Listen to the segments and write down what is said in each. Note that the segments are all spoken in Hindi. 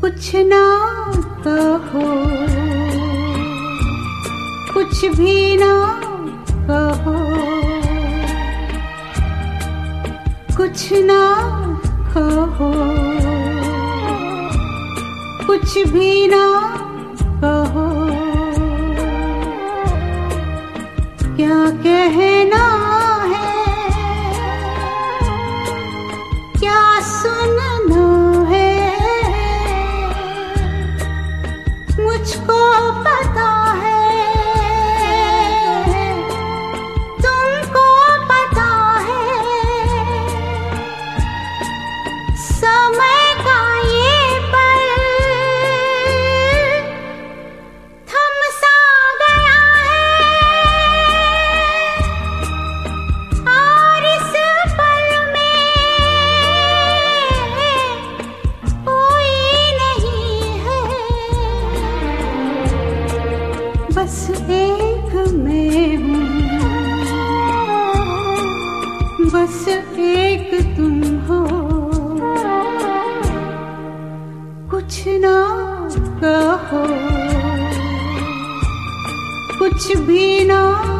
कुछ कुछ भी ना ना कहो। कुछ भी ना कहो। क्या कहना बस एक मैं हूँ। बस एक तुम हो। कुछ ना कहो। कुछ भी ना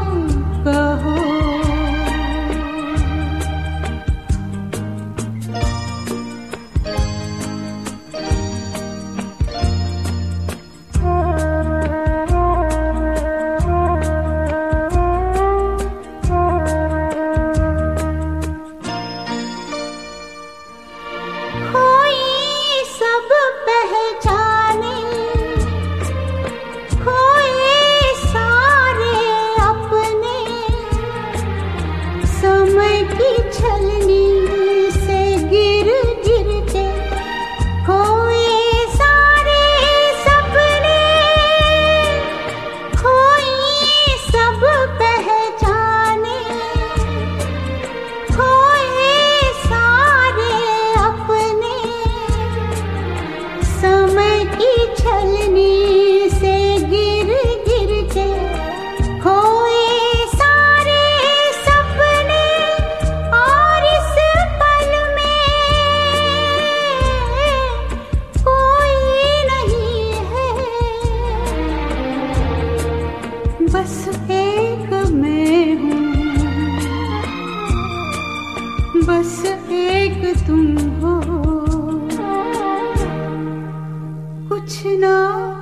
बस एक तुम हो। कुछ ना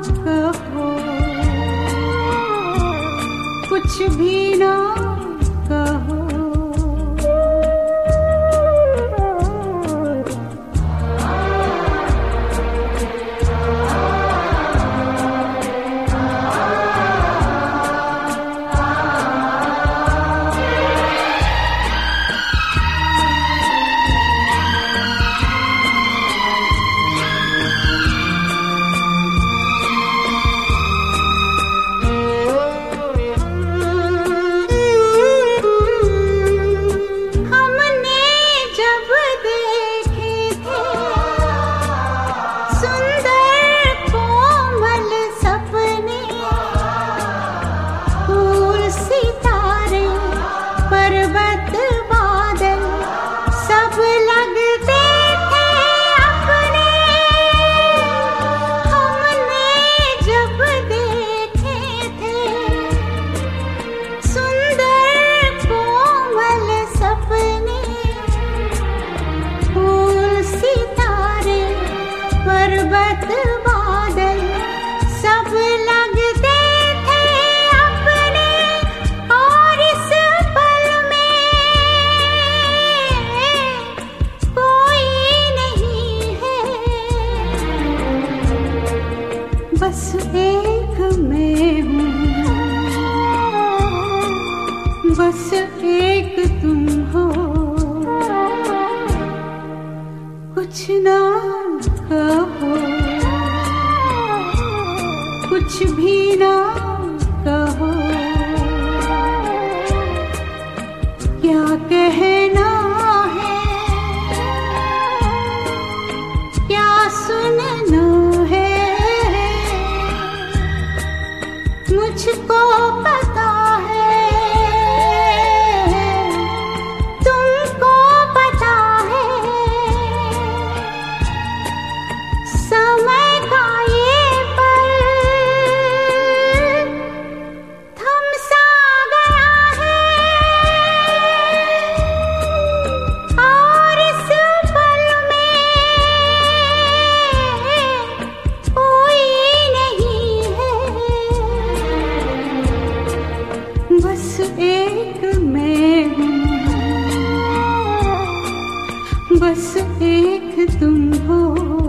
कहो। कुछ भी ना बस एक तुम हो। कुछ ना कहो कुछ भी ना कहो क्या कहना है? क्या सुनना है? मुझको पता बस एक तुम हो।